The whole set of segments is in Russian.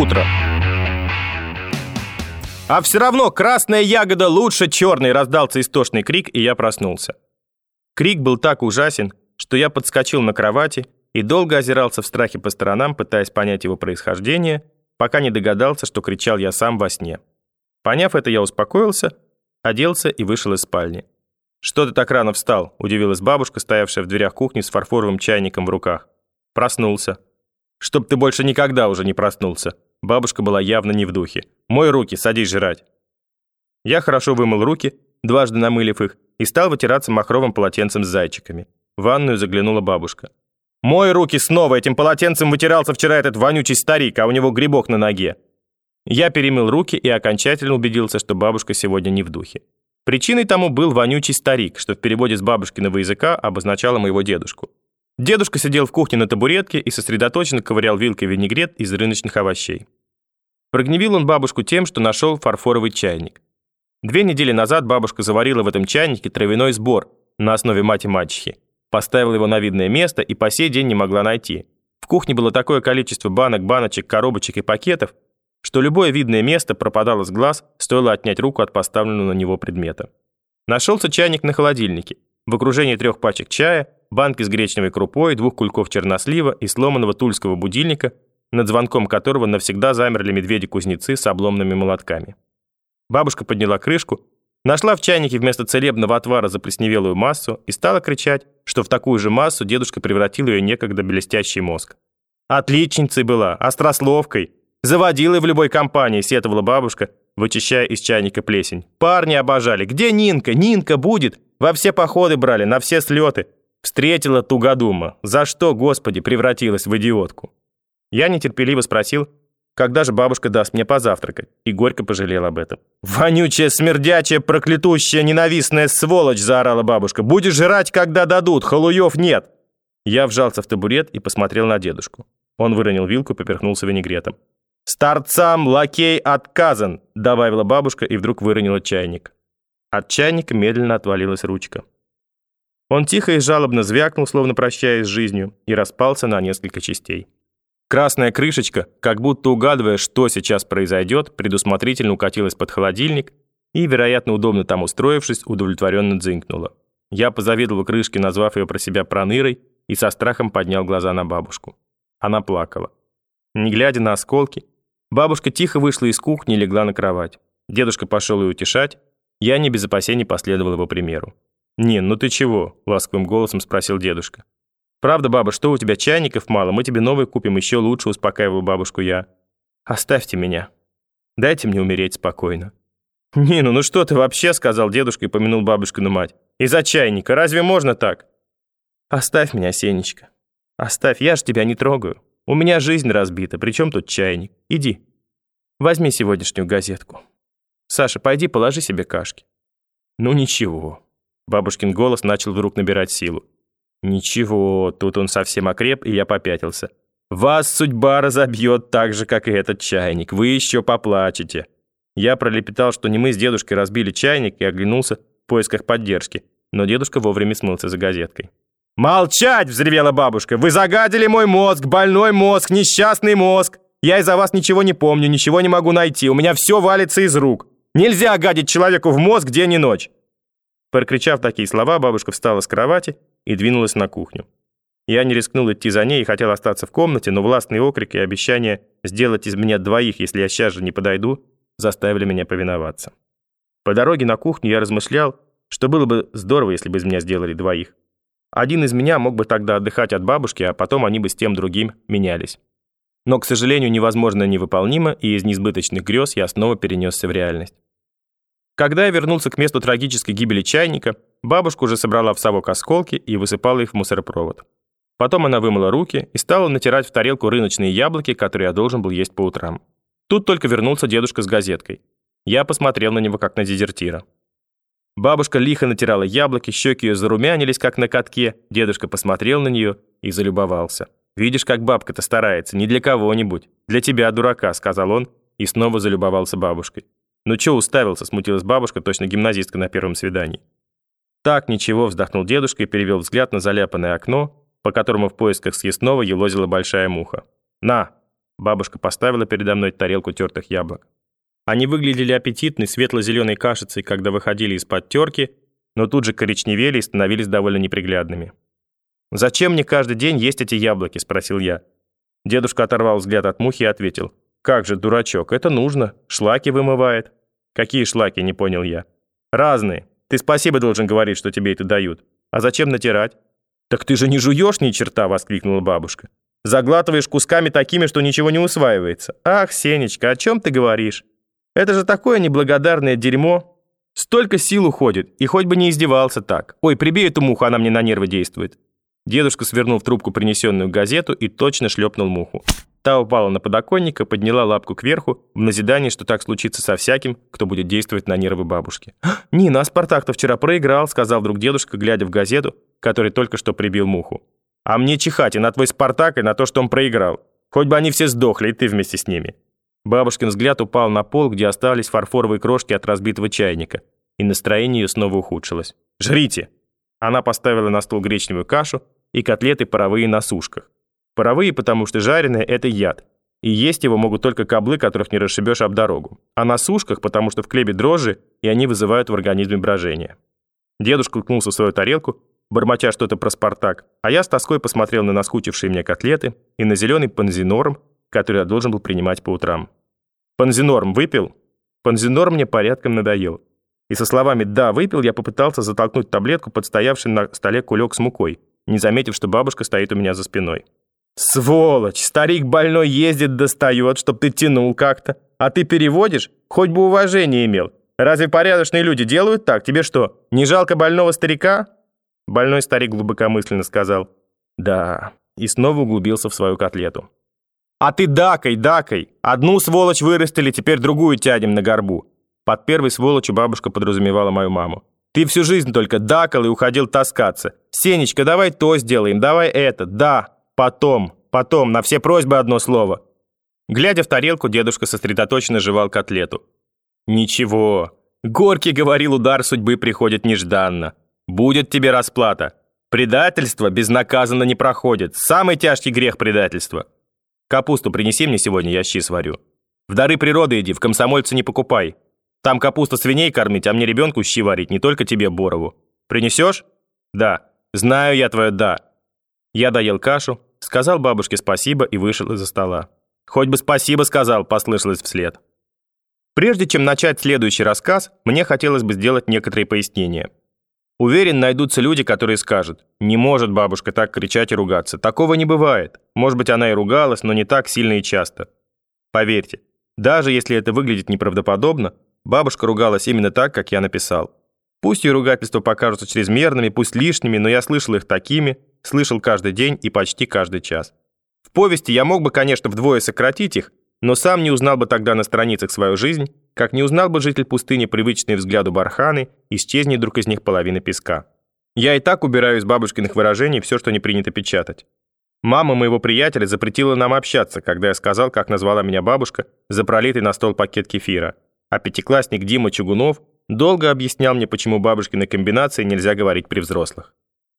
Утро. А все равно красная ягода лучше черной, раздался истошный крик, и я проснулся. Крик был так ужасен, что я подскочил на кровати и долго озирался в страхе по сторонам, пытаясь понять его происхождение, пока не догадался, что кричал я сам во сне. Поняв это, я успокоился, оделся и вышел из спальни. «Что ты так рано встал?» – удивилась бабушка, стоявшая в дверях кухни с фарфоровым чайником в руках. «Проснулся». «Чтоб ты больше никогда уже не проснулся». Бабушка была явно не в духе. «Мой руки, садись жрать». Я хорошо вымыл руки, дважды намылив их, и стал вытираться махровым полотенцем с зайчиками. В ванную заглянула бабушка. «Мой руки снова! Этим полотенцем вытирался вчера этот вонючий старик, а у него грибок на ноге!» Я перемыл руки и окончательно убедился, что бабушка сегодня не в духе. Причиной тому был вонючий старик, что в переводе с бабушкиного языка обозначало моего дедушку. Дедушка сидел в кухне на табуретке и сосредоточенно ковырял вилкой винегрет из рыночных овощей. Прогневил он бабушку тем, что нашел фарфоровый чайник. Две недели назад бабушка заварила в этом чайнике травяной сбор на основе мати-мачехи, поставила его на видное место и по сей день не могла найти. В кухне было такое количество банок, баночек, коробочек и пакетов, что любое видное место пропадало с глаз, стоило отнять руку от поставленного на него предмета. Нашелся чайник на холодильнике, в окружении трех пачек чая, банки с гречневой крупой, двух кульков чернослива и сломанного тульского будильника, над звонком которого навсегда замерли медведи-кузнецы с обломными молотками. Бабушка подняла крышку, нашла в чайнике вместо целебного отвара заплесневелую массу и стала кричать, что в такую же массу дедушка превратил ее некогда блестящий мозг. Отличницей была, острословкой, Заводила в любой компании, сетовала бабушка, вычищая из чайника плесень. Парни обожали. Где Нинка? Нинка будет. Во все походы брали, на все слеты. Встретила тугодума. За что, господи, превратилась в идиотку? Я нетерпеливо спросил, когда же бабушка даст мне позавтракать, и горько пожалел об этом. «Вонючая, смердячая, проклятущая, ненавистная сволочь!» заорала бабушка. «Будешь жрать, когда дадут, халуев нет!» Я вжался в табурет и посмотрел на дедушку. Он выронил вилку и поперхнулся винегретом. «Старцам лакей отказан!» — добавила бабушка и вдруг выронила чайник. От чайника медленно отвалилась ручка. Он тихо и жалобно звякнул, словно прощаясь с жизнью, и распался на несколько частей. Красная крышечка, как будто угадывая, что сейчас произойдет, предусмотрительно укатилась под холодильник и, вероятно, удобно там устроившись, удовлетворенно дзынькнула. Я позавидовал крышке, назвав ее про себя пронырой, и со страхом поднял глаза на бабушку. Она плакала. Не глядя на осколки, Бабушка тихо вышла из кухни и легла на кровать. Дедушка пошел ее утешать. Я не без опасений последовал его примеру. «Нин, ну ты чего?» – ласковым голосом спросил дедушка. «Правда, баба, что у тебя чайников мало? Мы тебе новый купим, еще лучше», – успокаиваю бабушку я. «Оставьте меня. Дайте мне умереть спокойно». «Нина, ну что ты вообще?» – сказал дедушка и помянул бабушкину мать. «Из-за чайника. Разве можно так?» «Оставь меня, Сенечка. Оставь, я ж тебя не трогаю». У меня жизнь разбита, причем тут чайник. Иди, возьми сегодняшнюю газетку. Саша, пойди положи себе кашки. Ну ничего. Бабушкин голос начал вдруг набирать силу. Ничего, тут он совсем окреп, и я попятился. Вас судьба разобьет так же, как и этот чайник. Вы еще поплачете. Я пролепетал, что не мы с дедушкой разбили чайник, и оглянулся в поисках поддержки. Но дедушка вовремя смылся за газеткой. «Молчать!» – взревела бабушка. «Вы загадили мой мозг, больной мозг, несчастный мозг! Я из-за вас ничего не помню, ничего не могу найти, у меня все валится из рук! Нельзя гадить человеку в мозг день и ночь!» Прокричав такие слова, бабушка встала с кровати и двинулась на кухню. Я не рискнул идти за ней и хотел остаться в комнате, но властный окрик и обещание сделать из меня двоих, если я сейчас же не подойду, заставили меня повиноваться. По дороге на кухню я размышлял, что было бы здорово, если бы из меня сделали двоих. Один из меня мог бы тогда отдыхать от бабушки, а потом они бы с тем другим менялись. Но, к сожалению, невозможно невыполнимо, и из несбыточных грез я снова перенесся в реальность. Когда я вернулся к месту трагической гибели чайника, бабушка уже собрала в совок осколки и высыпала их в мусоропровод. Потом она вымыла руки и стала натирать в тарелку рыночные яблоки, которые я должен был есть по утрам. Тут только вернулся дедушка с газеткой. Я посмотрел на него как на дезертира. Бабушка лихо натирала яблоки, щеки ее зарумянились, как на катке. Дедушка посмотрел на нее и залюбовался. «Видишь, как бабка-то старается, не для кого-нибудь. Для тебя, дурака», — сказал он, и снова залюбовался бабушкой. «Ну чё уставился?» — смутилась бабушка, точно гимназистка на первом свидании. «Так, ничего», — вздохнул дедушка и перевел взгляд на заляпанное окно, по которому в поисках съестного елозила большая муха. «На!» Бабушка поставила передо мной тарелку тертых яблок. Они выглядели аппетитной светло-зеленой кашицей, когда выходили из-под терки, но тут же коричневели и становились довольно неприглядными. «Зачем мне каждый день есть эти яблоки?» – спросил я. Дедушка оторвал взгляд от мухи и ответил. «Как же, дурачок, это нужно. Шлаки вымывает». «Какие шлаки?» – не понял я. «Разные. Ты спасибо должен говорить, что тебе это дают. А зачем натирать?» «Так ты же не жуешь ни черта!» – воскликнула бабушка. «Заглатываешь кусками такими, что ничего не усваивается. Ах, Сенечка, о чем ты говоришь? Это же такое неблагодарное дерьмо. Столько сил уходит, и хоть бы не издевался так. Ой, прибей эту муху, она мне на нервы действует». Дедушка свернул в трубку принесенную газету и точно шлепнул муху. Та упала на подоконник и подняла лапку кверху в назидании, что так случится со всяким, кто будет действовать на нервы бабушки. «Нина, а Спартак-то вчера проиграл», сказал вдруг дедушка, глядя в газету, который только что прибил муху. «А мне чихать и на твой Спартак, и на то, что он проиграл. Хоть бы они все сдохли, и ты вместе с ними». Бабушкин взгляд упал на пол, где остались фарфоровые крошки от разбитого чайника, и настроение ее снова ухудшилось. «Жрите!» Она поставила на стол гречневую кашу и котлеты паровые на сушках. Паровые, потому что жареные – это яд, и есть его могут только каблы, которых не расшибешь об дорогу. А на сушках, потому что в хлебе дрожжи, и они вызывают в организме брожение. Дедушка уткнулся в свою тарелку, бормоча что-то про «Спартак», а я с тоской посмотрел на наскучившие мне котлеты и на зеленый панзинорм, который я должен был принимать по утрам. «Панзинорм выпил?» Панзинорм мне порядком надоел. И со словами «да, выпил» я попытался затолкнуть таблетку под стоявший на столе кулек с мукой, не заметив, что бабушка стоит у меня за спиной. «Сволочь! Старик больной ездит, достает, чтоб ты тянул как-то. А ты переводишь? Хоть бы уважение имел. Разве порядочные люди делают так? Тебе что, не жалко больного старика?» Больной старик глубокомысленно сказал «да» и снова углубился в свою котлету. «А ты дакой, дакой! Одну сволочь вырастили, теперь другую тянем на горбу. Под первой сволочью бабушка подразумевала мою маму. «Ты всю жизнь только дакал и уходил таскаться. Сенечка, давай то сделаем, давай это, да, потом, потом, на все просьбы одно слово». Глядя в тарелку, дедушка сосредоточенно жевал котлету. «Ничего. Горький говорил, удар судьбы приходит нежданно. Будет тебе расплата. Предательство безнаказанно не проходит. Самый тяжкий грех предательства. Капусту принеси мне сегодня, я щи сварю. В дары природы иди, в комсомольце не покупай. Там капуста свиней кормить, а мне ребенку щи варить, не только тебе, Борову. Принесешь? Да. Знаю я твое «да». Я доел кашу, сказал бабушке спасибо и вышел из-за стола. «Хоть бы спасибо сказал», послышалось вслед. Прежде чем начать следующий рассказ, мне хотелось бы сделать некоторые пояснения. Уверен, найдутся люди, которые скажут, «Не может бабушка так кричать и ругаться. Такого не бывает. Может быть, она и ругалась, но не так сильно и часто». Поверьте, даже если это выглядит неправдоподобно, Бабушка ругалась именно так, как я написал. Пусть ее ругательства покажутся чрезмерными, пусть лишними, но я слышал их такими, слышал каждый день и почти каждый час. В повести я мог бы, конечно, вдвое сократить их, но сам не узнал бы тогда на страницах свою жизнь, как не узнал бы житель пустыни привычный взгляду барханы, исчезнет друг из них половина песка. Я и так убираю из бабушкиных выражений все, что не принято печатать. Мама моего приятеля запретила нам общаться, когда я сказал, как назвала меня бабушка за пролитый на стол пакет кефира а пятиклассник Дима Чугунов долго объяснял мне, почему бабушкины комбинации нельзя говорить при взрослых.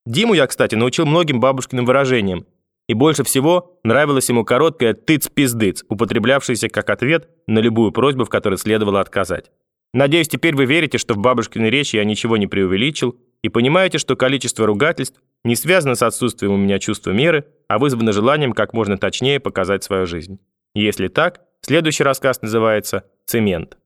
Диму я, кстати, научил многим бабушкиным выражениям, и больше всего нравилось ему короткое «тыц-пиздыц», употреблявшееся как ответ на любую просьбу, в которой следовало отказать. Надеюсь, теперь вы верите, что в бабушкиной речи я ничего не преувеличил, и понимаете, что количество ругательств не связано с отсутствием у меня чувства меры, а вызвано желанием как можно точнее показать свою жизнь. Если так, следующий рассказ называется «Цемент».